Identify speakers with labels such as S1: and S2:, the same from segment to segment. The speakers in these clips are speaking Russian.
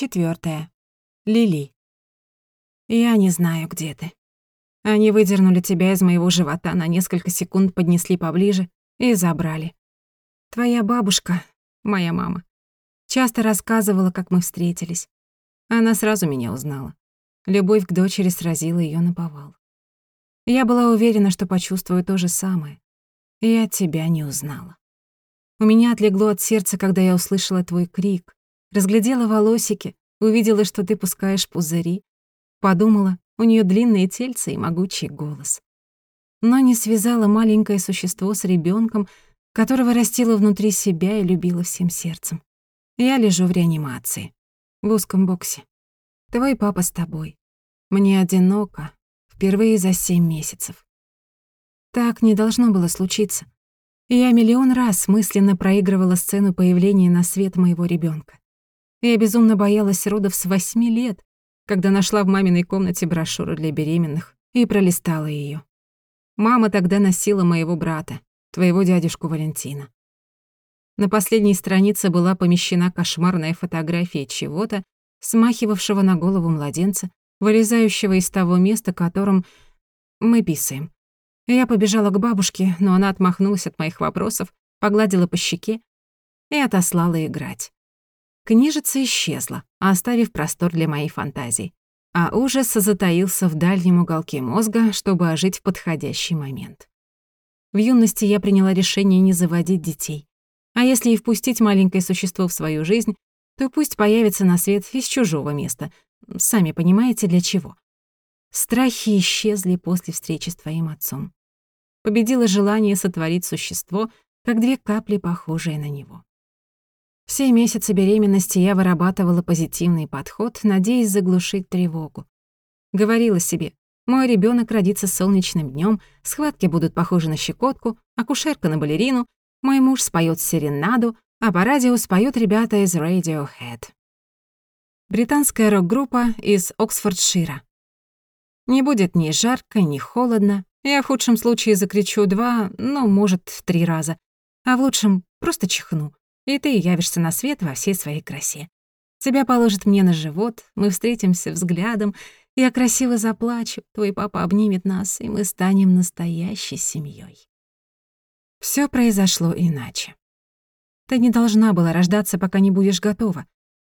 S1: Четвёртое. Лили. Я не знаю, где ты. Они выдернули тебя из моего живота, на несколько секунд поднесли поближе и забрали. Твоя бабушка, моя мама, часто рассказывала, как мы встретились. Она сразу меня узнала. Любовь к дочери сразила её на повал. Я была уверена, что почувствую то же самое. Я тебя не узнала. У меня отлегло от сердца, когда я услышала твой крик, разглядела волосики, увидела, что ты пускаешь пузыри, подумала, у неё длинные тельца и могучий голос. Но не связала маленькое существо с ребёнком, которого растила внутри себя и любила всем сердцем. Я лежу в реанимации, в узком боксе. Твой папа с тобой. Мне одиноко, впервые за семь месяцев. Так не должно было случиться. Я миллион раз мысленно проигрывала сцену появления на свет моего ребёнка. Я безумно боялась родов с восьми лет, когда нашла в маминой комнате брошюру для беременных и пролистала её. Мама тогда носила моего брата, твоего дядюшку Валентина. На последней странице была помещена кошмарная фотография чего-то, смахивавшего на голову младенца, вылезающего из того места, которым мы писаем. Я побежала к бабушке, но она отмахнулась от моих вопросов, погладила по щеке и отослала играть. Книжица исчезла, оставив простор для моей фантазии, а ужас затаился в дальнем уголке мозга, чтобы ожить в подходящий момент. В юности я приняла решение не заводить детей. А если и впустить маленькое существо в свою жизнь, то пусть появится на свет из чужого места. Сами понимаете, для чего. Страхи исчезли после встречи с твоим отцом. Победило желание сотворить существо, как две капли, похожие на него. Все месяцы беременности я вырабатывала позитивный подход, надеясь заглушить тревогу. Говорила себе, мой ребенок родится солнечным днем, схватки будут похожи на щекотку, акушерка на балерину, мой муж споет серенаду, а по радио споют ребята из Radiohead. Британская рок-группа из Оксфордшира. Не будет ни жарко, ни холодно. Я в худшем случае закричу два, ну, может, три раза. А в лучшем просто чихну. И ты явишься на свет во всей своей красе. Тебя положат мне на живот, мы встретимся взглядом, я красиво заплачу, твой папа обнимет нас, и мы станем настоящей семьей. Все произошло иначе. Ты не должна была рождаться, пока не будешь готова.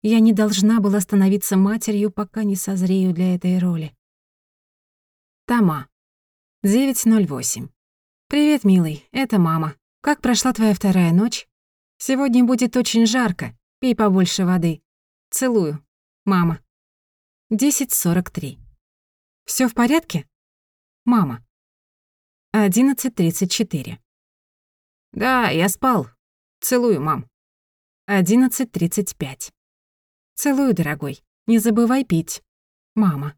S1: Я не должна была становиться матерью, пока не созрею для этой роли. Тома. 9.08. «Привет, милый, это мама. Как прошла твоя вторая ночь? Сегодня будет очень жарко, пей побольше воды. Целую. Мама». 10.43. Все в порядке? Мама. 11.34. Да, я спал. Целую, мам. 11.35. Целую, дорогой. Не забывай пить. Мама.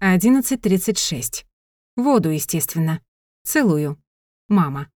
S1: 11.36. Воду, естественно. Целую. Мама.